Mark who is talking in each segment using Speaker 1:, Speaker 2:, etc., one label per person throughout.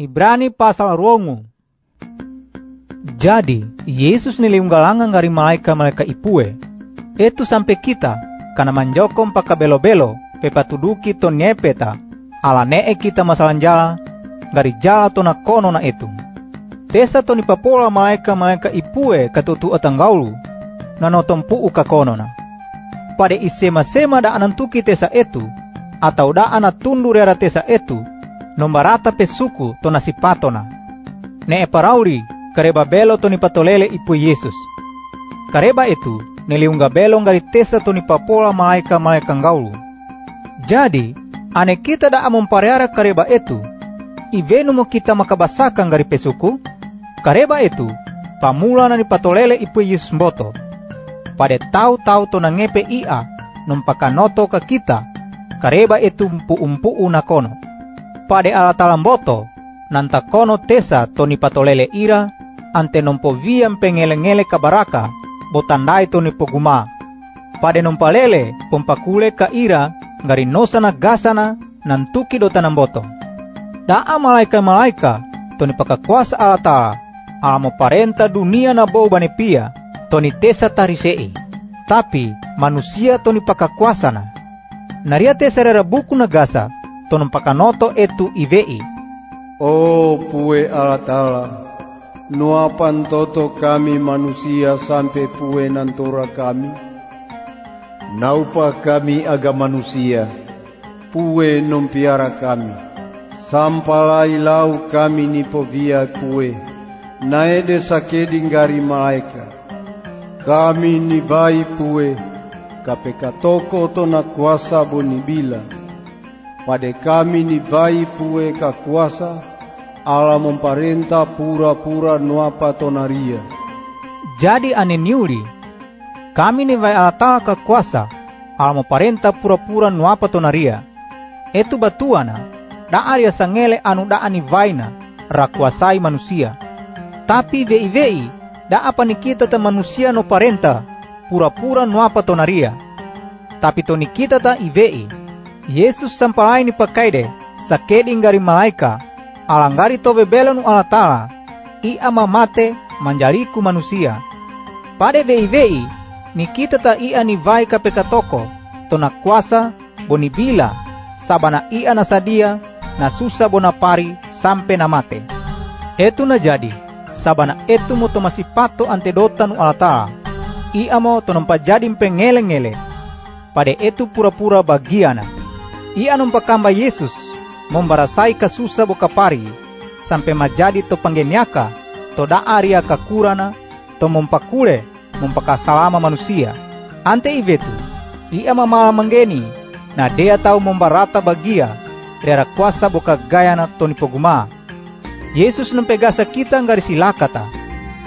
Speaker 1: Ibrani pasal ruongu. Jadi, Yesus niliunggalangan ngari malaika-malaika ipue. Itu sampai kita, karena manjokom paka belo-belo, pepatuduki to nyepeta, ala nee kita masalah jala, ngari jala to na kono na itu. Tesa to ni papola malaika-malaika ipue katutu atanggaulu, na notompu uka kono na. Pada isema-sema da anantuki tesa itu, atau da anatundu rera tesa itu, nombarata pesuku to nasipatona. Ne parauri kareba belo to ni patolele ipu Yesus. Kareba itu neliunga belo ngari tesa to ni papola malaika ngaulu. Jadi, ane kita da amompareara kareba itu, ivenu mo kita makabasaka ngari pesuku, kareba itu pamula na ni patolele ipu Yesus mboto. Pada tau-tau to nangepe ia, numpakanoto ka kita, kareba itu umpu-umpu unakono. Pade ala talamboto, nanta kono tesa toni patolele ira, ante nompo viam pengele-ngele kabaraka, botandai toni poguma. Pade nompalele, pompakule ka ira, ngari nosana gasana, nantuki do tanamboto. Daa malaika-malaika, toni pakakuasa ala taala, amo parenta dunia na bau banepia, toni tesa tarisei. Tapi manusia toni pakakuasana. Naria tesa rera buku nagasa, tonon pakanoto etu ivei.
Speaker 2: Oh pue ala tala, nuapan toto kami manusia sampai pue nantora kami. Naupa kami aga manusia, pue nompiara kami. Sampalai lau kami nipovia pue, naede sakedi ngari malaika. Kami ni bai pue, kapeka toko to na kuasa bonibila. Pada kami ni bai pue ka kuasa, ala memparenta pura-pura nuapa tonaria.
Speaker 1: Jadi ane niuli, kami ni vai alatala ka kuasa, ala parenta pura-pura nuapa tonaria. Etu batuana, da aria sangele anu da ani vaina, rakuasai manusia. Tapi vei-vei, da apa ni kita ta manusia no parenta, pura-pura nuapa tonaria. Tapi to ni kita ta ivei, Yesus sampalai ni pakaide, sakedi ngari malaika, alangari tove belonu alatala, i ama mate manjaliku manusia. Pade vei-vei, ni kita ta ia ni vai kapeka toko, tona kuasa, boni bila, sabana ia na sadia, na susa bona pari, sampai na mate. Etu na jadi, sabana etu mo to masipato antedotanu alatala, ia mo to jadi pengele-ngele, pada etu pura-pura bagiana. Ia numpakamba Yesus membarasai kasusa boka pari sampai majadi to panggeniaka to da aria kakurana to mumpakule mumpakasalama manusia. Ante ivetu, ia mamala manggeni na dea tau membarata bagia rera kuasa boka gayana to nipoguma. Yesus numpegasa kita ngari silakata.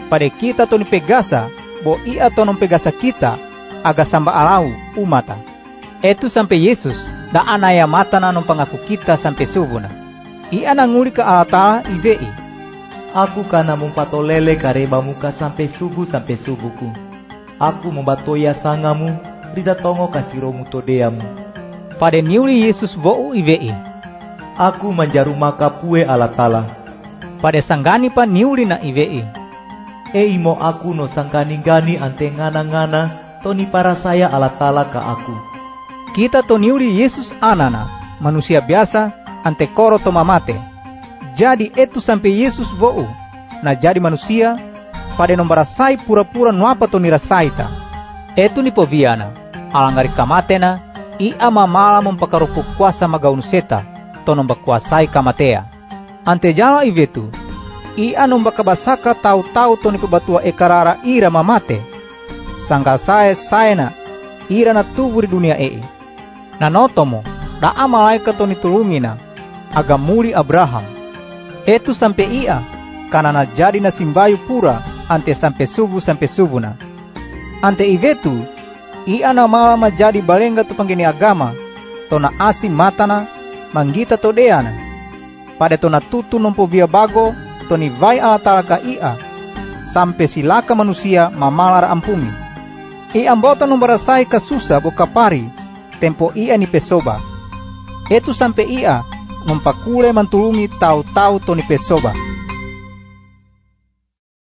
Speaker 1: Pada kita to nipegasa bo ia to numpegasa kita aga samba alau umata. Etu sampai Yesus da anaya mata na nung pangaku kita sampai subuna. Ia nanguli ka alata ivei.
Speaker 3: Aku kana mumpatolele kareba muka sampai subuh sampai subuhku. Aku membatoya sangamu, rida tongo kasiromu todeamu.
Speaker 1: Pada niuli Yesus vou ivei.
Speaker 3: Aku manjaru maka pue alatala.
Speaker 1: Pada sanggani pa niuli na ivei.
Speaker 3: E imo aku no sangkani gani ante ngana-ngana, toni para saya alatala ka aku.
Speaker 1: Kita to niuli Yesus anana, manusia biasa, ante koro to mamate. Jadi etu sampai Yesus vou, na jadi manusia, pada nombarasai pura-pura nuapa to nirasaita. Etu ni poviana, alangari kamatena, ia mamala mempakarupu kuasa magaun seta, to nombakuasai kamatea. Ante jala ivetu, ia nombakabasaka tau-tau to ni pebatua ekarara ira mamate. Sangka sae saena, ira na tubuh di dunia ee nanotomo da malaika to nitulungina aga muri Abraham. Etu sampai ia kana na jadi na simbayu pura ante sampai subuh sampai subuna. Ante ivetu ia na mala majadi balenga tu panggini agama to na asi matana manggita to deana. Pada to na tutu nompo via bago to ni vai alatala ka ia sampai silaka manusia mamalar ampumi. Ia ambota nombarasai kasusa boka pari tempo ia ni pesoba. Etu sampai ia mempakule mantulungi tau-tau toni pesoba.